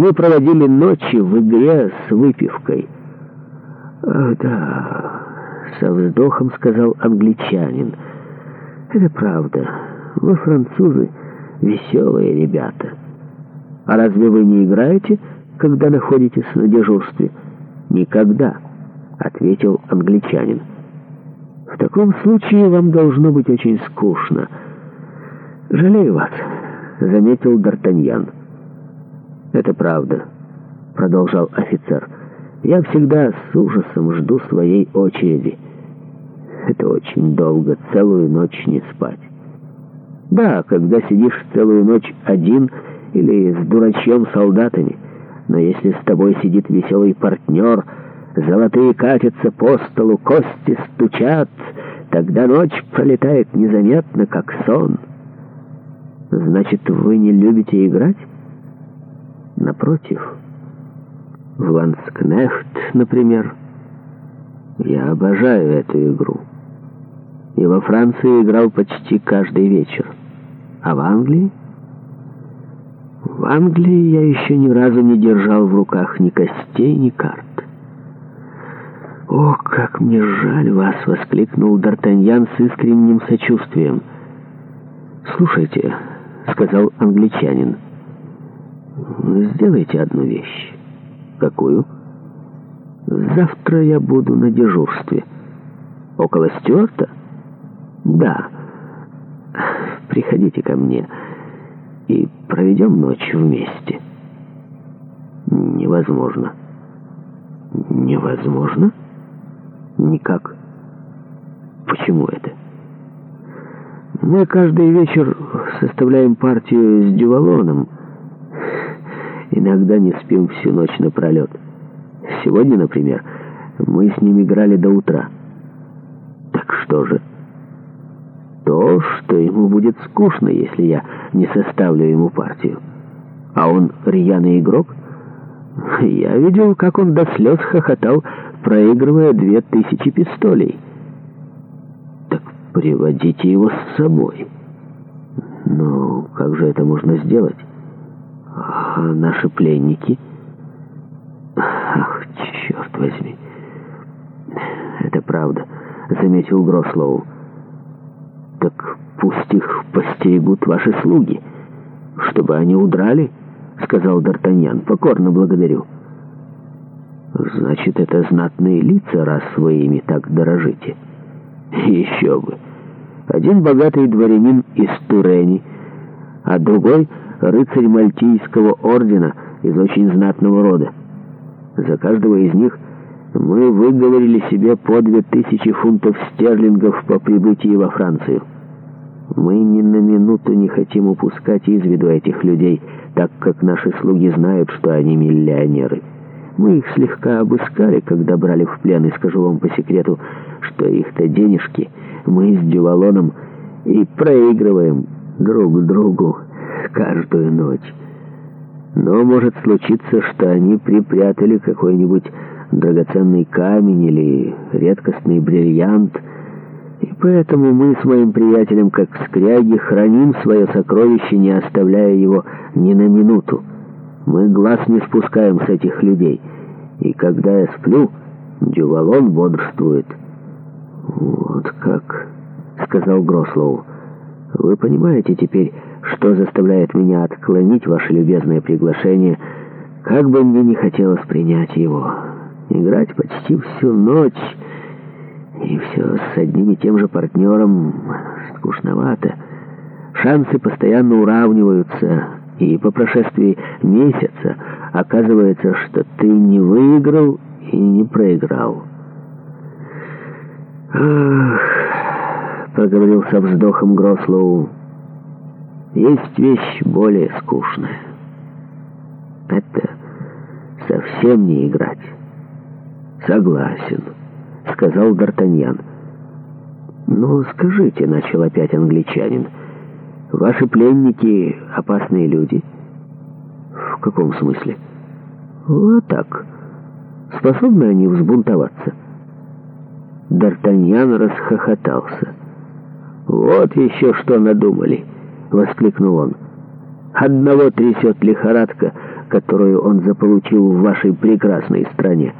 мы проводили ночи в игре с выпивкой. «Ах, да», — со вздохом сказал англичанин. «Это правда. Вы, французы, веселые ребята. А разве вы не играете, когда находитесь на дежурстве?» «Никогда», — ответил англичанин. «В таком случае вам должно быть очень скучно. Жалею вас», — заметил Д'Артаньян. «Это правда», — продолжал офицер. «Я всегда с ужасом жду своей очереди. Это очень долго, целую ночь не спать. Да, когда сидишь целую ночь один или с дурачьем-солдатами, но если с тобой сидит веселый партнер, золотые катятся по столу, кости стучат, тогда ночь пролетает незаметно, как сон». «Значит, вы не любите играть?» Напротив, в Ланскнехт, например, я обожаю эту игру. И во Франции играл почти каждый вечер. А в Англии? В Англии я еще ни разу не держал в руках ни костей, ни карт. «Ох, как мне жаль вас!» — воскликнул Д'Артаньян с искренним сочувствием. «Слушайте», — сказал англичанин, — сделайте одну вещь. Какую? Завтра я буду на дежурстве. Около Стюарта? Да. Приходите ко мне и проведем ночь вместе. Невозможно. Невозможно? Никак. Почему это? Мы каждый вечер составляем партию с Дювалоном — Иногда не спим всю ночь напролет. Сегодня, например, мы с ним играли до утра. Так что же? То, что ему будет скучно, если я не составлю ему партию. А он рьяный игрок? Я видел, как он до слез хохотал, проигрывая две тысячи пистолей. Так приводите его с собой. Но как же это можно сделать? А наши пленники. Ах, черт возьми. Это правда, заметил Грослоу. Так пусть их постерегут ваши слуги, чтобы они удрали, сказал Д'Артаньян. Покорно благодарю. Значит, это знатные лица, раз своими так дорожите. Еще бы. Один богатый дворянин из Турени, а другой рыцарь Мальтийского ордена из очень знатного рода. За каждого из них мы выговорили себе по две тысячи фунтов стерлингов по прибытии во Францию. Мы ни на минуту не хотим упускать из виду этих людей, так как наши слуги знают, что они миллионеры. Мы их слегка обыскали, когда брали в плен, и скажу вам по секрету, что их-то денежки мы с Дювалоном и проигрываем друг другу каждую ночь. Но может случиться, что они припрятали какой-нибудь драгоценный камень или редкостный бриллиант, и поэтому мы с моим приятелем, как скряги, храним свое сокровище, не оставляя его ни на минуту. Мы глаз не спускаем с этих людей, и когда я сплю, Дювалон бодрствует. «Вот как», — сказал Грослоу. Вы понимаете теперь, что заставляет меня отклонить ваше любезное приглашение, как бы мне не хотелось принять его. Играть почти всю ночь, и все с одним и тем же партнером скучновато. Шансы постоянно уравниваются, и по прошествии месяца оказывается, что ты не выиграл и не проиграл. Ах проговорил со вздохом Грослоу. «Есть вещь более скучная. Это совсем не играть». «Согласен», — сказал Д'Артаньян. «Ну, скажите», — начал опять англичанин, — «ваши пленники — опасные люди». «В каком смысле?» «Вот так. Способны они взбунтоваться?» Д'Артаньян расхохотался. «Вот еще что надумали!» — воскликнул он. «Одного трясет лихорадка, которую он заполучил в вашей прекрасной стране».